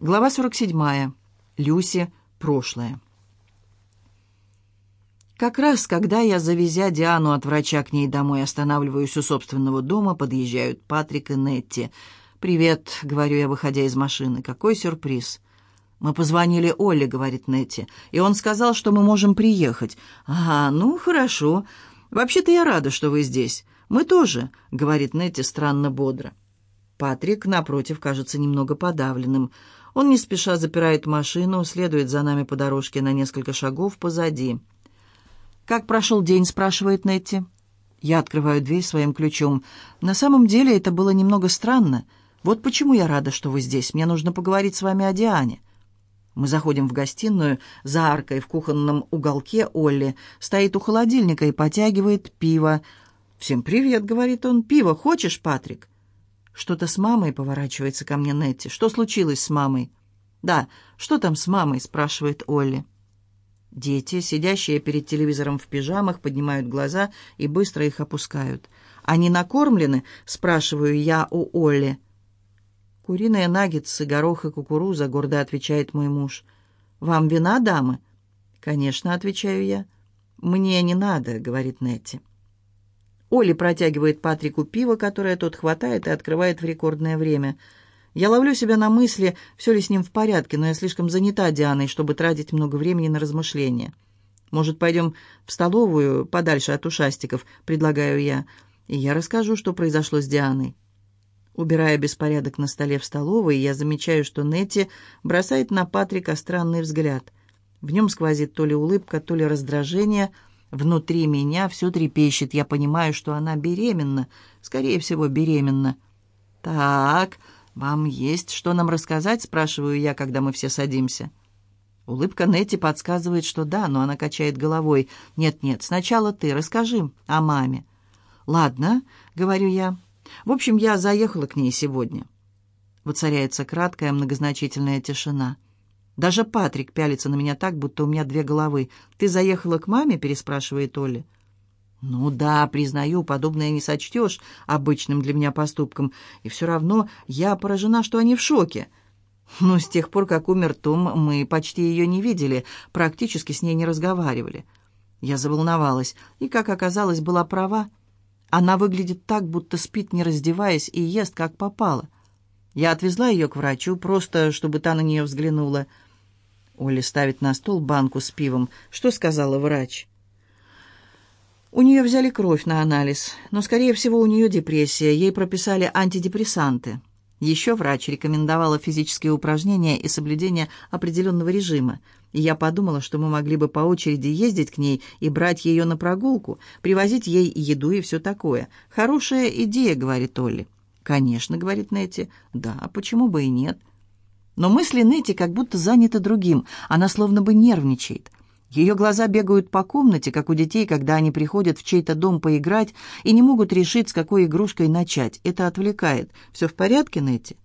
Глава 47. Люси. Прошлое. Как раз, когда я, завезя Диану от врача к ней домой, останавливаюсь у собственного дома, подъезжают Патрик и Нетти. «Привет», — говорю я, выходя из машины. «Какой сюрприз!» «Мы позвонили Оле», — говорит Нетти, — «и он сказал, что мы можем приехать». «А, ну, хорошо. Вообще-то я рада, что вы здесь. Мы тоже», — говорит Нетти странно бодро. Патрик, напротив, кажется немного подавленным. Он не спеша запирает машину, следует за нами по дорожке на несколько шагов позади. «Как прошел день?» — спрашивает Нетти. Я открываю дверь своим ключом. На самом деле это было немного странно. Вот почему я рада, что вы здесь. Мне нужно поговорить с вами о Диане. Мы заходим в гостиную. За аркой в кухонном уголке Олли стоит у холодильника и потягивает пиво. «Всем привет», — говорит он. «Пиво хочешь, Патрик?» Что-то с мамой поворачивается ко мне Нетти. «Что случилось с мамой?» «Да, что там с мамой?» — спрашивает Олли. Дети, сидящие перед телевизором в пижамах, поднимают глаза и быстро их опускают. «Они накормлены?» — спрашиваю я у Олли. «Куриные наггетсы, горох и кукуруза», — гордо отвечает мой муж. «Вам вина, дамы?» «Конечно», — отвечаю я. «Мне не надо», — говорит Нетти. Оли протягивает Патрику пиво, которое тот хватает и открывает в рекордное время — я ловлю себя на мысли, все ли с ним в порядке, но я слишком занята Дианой, чтобы тратить много времени на размышления. «Может, пойдем в столовую, подальше от ушастиков?» — предлагаю я. И я расскажу, что произошло с Дианой. Убирая беспорядок на столе в столовой, я замечаю, что Нетти бросает на Патрика странный взгляд. В нем сквозит то ли улыбка, то ли раздражение. Внутри меня все трепещет. Я понимаю, что она беременна. Скорее всего, беременна. «Так...» «Вам есть что нам рассказать?» — спрашиваю я, когда мы все садимся. Улыбка Нетти подсказывает, что да, но она качает головой. «Нет-нет, сначала ты расскажи о маме». «Ладно», — говорю я. «В общем, я заехала к ней сегодня». Воцаряется краткая многозначительная тишина. Даже Патрик пялится на меня так, будто у меня две головы. «Ты заехала к маме?» — переспрашивает Оля. Ну да, признаю, подобное не сочтешь обычным для меня поступком, и все равно я поражена, что они в шоке. Но с тех пор, как умер Том, мы почти ее не видели, практически с ней не разговаривали. Я заволновалась, и, как оказалось, была права. Она выглядит так, будто спит, не раздеваясь, и ест, как попало. Я отвезла ее к врачу, просто чтобы та на нее взглянула. Оля ставит на стол банку с пивом. Что сказала врач? У нее взяли кровь на анализ, но, скорее всего, у нее депрессия, ей прописали антидепрессанты. Еще врач рекомендовала физические упражнения и соблюдение определенного режима. И я подумала, что мы могли бы по очереди ездить к ней и брать ее на прогулку, привозить ей еду и все такое. «Хорошая идея», — говорит Олли. «Конечно», — говорит Нетти. «Да, а почему бы и нет?» Но мысли Нетти как будто заняты другим, она словно бы нервничает. Ее глаза бегают по комнате, как у детей, когда они приходят в чей-то дом поиграть и не могут решить, с какой игрушкой начать. Это отвлекает. «Все в порядке, Нэти?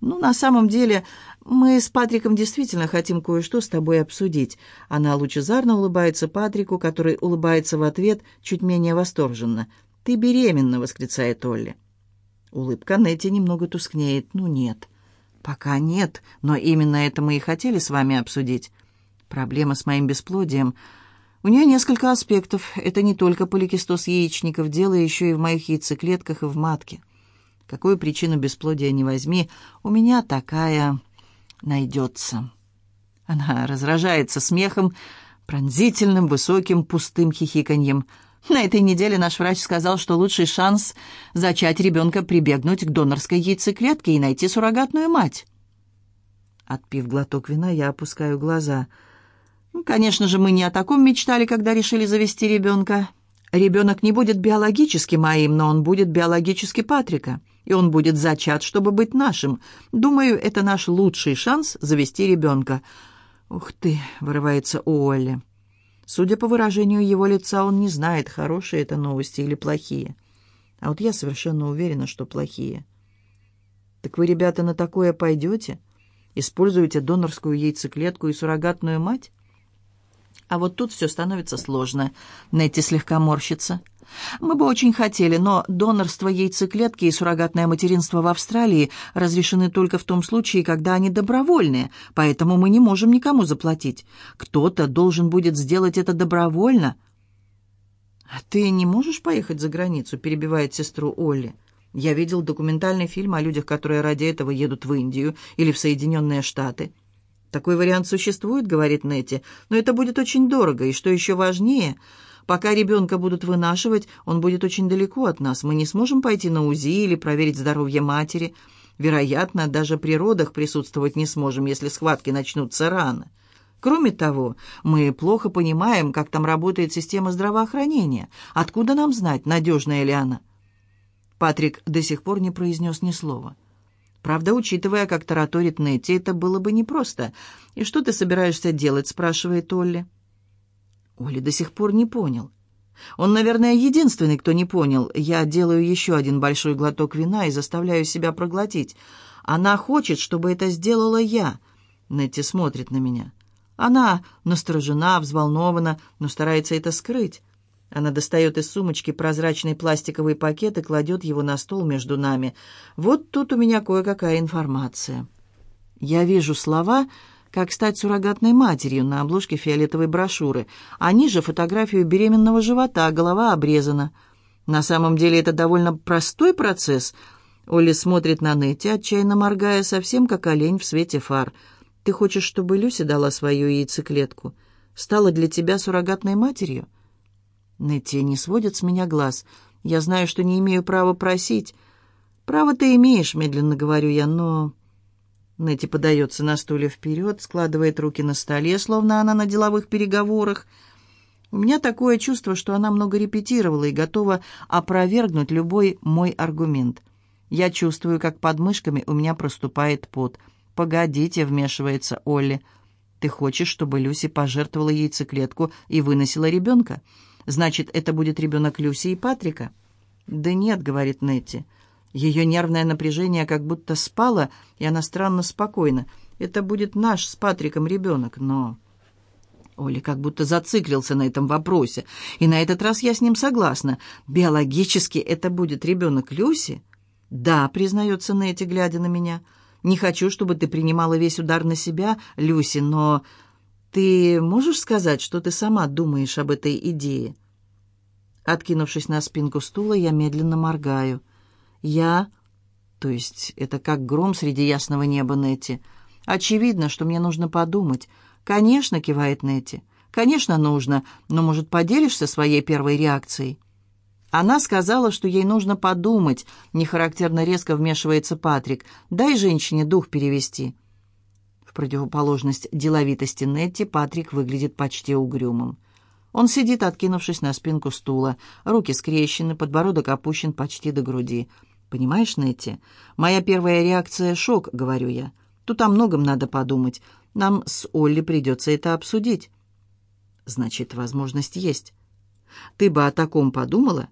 «Ну, на самом деле, мы с Патриком действительно хотим кое-что с тобой обсудить». Она лучезарно улыбается Патрику, который улыбается в ответ чуть менее восторженно. «Ты беременна!» — восклицает Олли. Улыбка Нэти немного тускнеет. «Ну, нет». «Пока нет, но именно это мы и хотели с вами обсудить». Проблема с моим бесплодием. У нее несколько аспектов. Это не только поликистоз яичников, дело еще и в моих яйцеклетках и в матке. Какую причину бесплодия не возьми, у меня такая найдется. Она разражается смехом, пронзительным, высоким, пустым хихиканьем. На этой неделе наш врач сказал, что лучший шанс зачать ребенка прибегнуть к донорской яйцеклетке и найти суррогатную мать. Отпив глоток вина, я опускаю глаза — ну, конечно же, мы не о таком мечтали, когда решили завести ребенка. Ребенок не будет биологически моим, но он будет биологически Патрика. И он будет зачат, чтобы быть нашим. Думаю, это наш лучший шанс завести ребенка. «Ух ты!» — вырывается у Олли. Судя по выражению его лица, он не знает, хорошие это новости или плохие. А вот я совершенно уверена, что плохие. «Так вы, ребята, на такое пойдете? Используете донорскую яйцеклетку и суррогатную мать?» А вот тут все становится сложно. Нетти слегка морщится. Мы бы очень хотели, но донорство яйцеклетки и суррогатное материнство в Австралии разрешены только в том случае, когда они добровольные, поэтому мы не можем никому заплатить. Кто-то должен будет сделать это добровольно. «А ты не можешь поехать за границу?» – перебивает сестру Олли. «Я видел документальный фильм о людях, которые ради этого едут в Индию или в Соединенные Штаты». «Такой вариант существует», — говорит Нетти, — «но это будет очень дорого, и что еще важнее, пока ребенка будут вынашивать, он будет очень далеко от нас, мы не сможем пойти на УЗИ или проверить здоровье матери. Вероятно, даже при родах присутствовать не сможем, если схватки начнутся рано». Кроме того, мы плохо понимаем, как там работает система здравоохранения. Откуда нам знать, надежная ли она? Патрик до сих пор не произнес ни слова. Правда, учитывая, как тараторит Нетти, это было бы непросто. «И что ты собираешься делать?» — спрашивает Олли. Олли до сих пор не понял. Он, наверное, единственный, кто не понял. Я делаю еще один большой глоток вина и заставляю себя проглотить. Она хочет, чтобы это сделала я. Нетти смотрит на меня. Она насторожена, взволнована, но старается это скрыть. Она достает из сумочки прозрачный пластиковый пакет и кладет его на стол между нами. «Вот тут у меня кое-какая информация». Я вижу слова «Как стать суррогатной матерью» на обложке фиолетовой брошюры, а ниже фотографию беременного живота, голова обрезана. На самом деле это довольно простой процесс. Олли смотрит на Нетти, отчаянно моргая, совсем как олень в свете фар. «Ты хочешь, чтобы Люси дала свою яйцеклетку? Стала для тебя суррогатной матерью?» Нетти не сводит с меня глаз. Я знаю, что не имею права просить. Право ты имеешь, медленно говорю я, но... Нетти подается на стуле вперед, складывает руки на столе, словно она на деловых переговорах. У меня такое чувство, что она много репетировала и готова опровергнуть любой мой аргумент. Я чувствую, как под мышками у меня проступает пот. «Погодите», — вмешивается Олли. «Ты хочешь, чтобы Люси пожертвовала яйцеклетку и выносила ребенка?» Значит, это будет ребенок Люси и Патрика? Да нет, говорит Нетти. Ее нервное напряжение как будто спало, и она странно спокойна. Это будет наш с Патриком ребенок, но... Оля как будто зациклился на этом вопросе. И на этот раз я с ним согласна. Биологически это будет ребенок Люси? Да, признается Нетти, глядя на меня. Не хочу, чтобы ты принимала весь удар на себя, Люси, но ты можешь сказать, что ты сама думаешь об этой идее? Откинувшись на спинку стула, я медленно моргаю. Я... То есть это как гром среди ясного неба, Нети, Очевидно, что мне нужно подумать. Конечно, кивает Нети. Конечно, нужно, но, может, поделишься своей первой реакцией? Она сказала, что ей нужно подумать. Нехарактерно резко вмешивается Патрик. Дай женщине дух перевести. В противоположность деловитости Нетти Патрик выглядит почти угрюмым. Он сидит, откинувшись на спинку стула. Руки скрещены, подбородок опущен почти до груди. «Понимаешь, Нетти, моя первая реакция — шок», — говорю я. «Тут о многом надо подумать. Нам с Олли придется это обсудить». «Значит, возможность есть». «Ты бы о таком подумала?»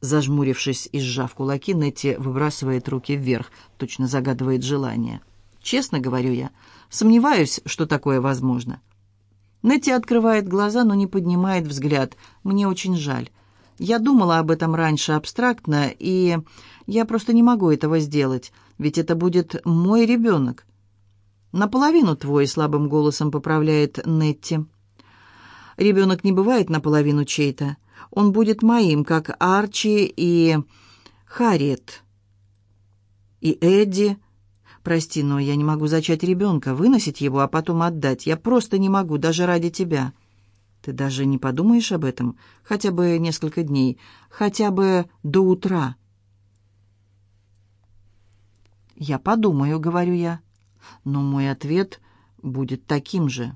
Зажмурившись и сжав кулаки, Нетти выбрасывает руки вверх, точно загадывает желание. «Честно говорю я, — Сомневаюсь, что такое возможно. Нетти открывает глаза, но не поднимает взгляд. Мне очень жаль. Я думала об этом раньше абстрактно, и я просто не могу этого сделать, ведь это будет мой ребенок. «Наполовину твой», — слабым голосом поправляет Нетти. «Ребенок не бывает наполовину чей-то. Он будет моим, как Арчи и Харриет, и Эдди, «Прости, но я не могу зачать ребенка, выносить его, а потом отдать. Я просто не могу, даже ради тебя». «Ты даже не подумаешь об этом? Хотя бы несколько дней, хотя бы до утра». «Я подумаю», — говорю я. «Но мой ответ будет таким же».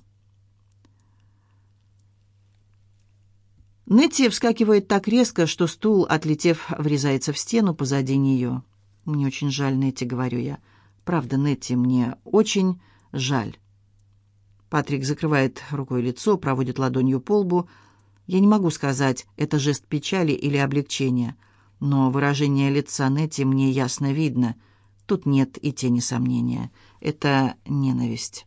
Нетти вскакивает так резко, что стул, отлетев, врезается в стену позади нее. «Мне очень жаль, Нетти», — говорю я. Правда, Нетти, мне очень жаль». Патрик закрывает рукой лицо, проводит ладонью по лбу. Я не могу сказать, это жест печали или облегчения, но выражение лица Нетти мне ясно видно. Тут нет и тени сомнения. Это ненависть.